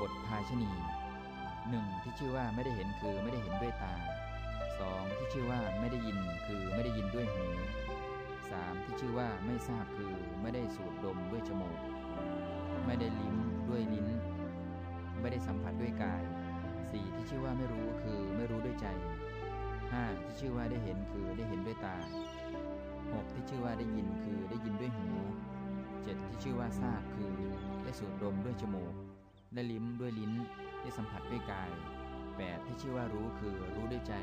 บทภาชณี 1. ที่ชื่อว่าไม่ได้เห็นคือไม่ได้เห็นด้วยตา 2. ที่ชื่อว่าไม่ได้ยินคือไม่ได้ยินด้วยหู 3. ที่ชื่อว่าไม่ทราบคือไม่ได้สูดดมด้วยจมูก ไม่ได้ลิ้มด้วยลิ้น ไม่ได้สัมผัสด้วยกาย 4. ที่ชื่อว่าไม่รู้คือไม่รู้ด้วยใจ 5. ที่ชื่อว่าได้เห็นคือได้เห็นด้วยตา 6. ที่ชื่อว่าได้ยินคือได้ยินด้วยหู 7. ที่ชื่อว่าทราบคือได้สูดดมด้วยจมูก ได้ลิ้มด้วยลิ้น ได้สัมผัสด้วยกาย 8. ที่ชื่อว่ารู้คือรู้ด้วยใจ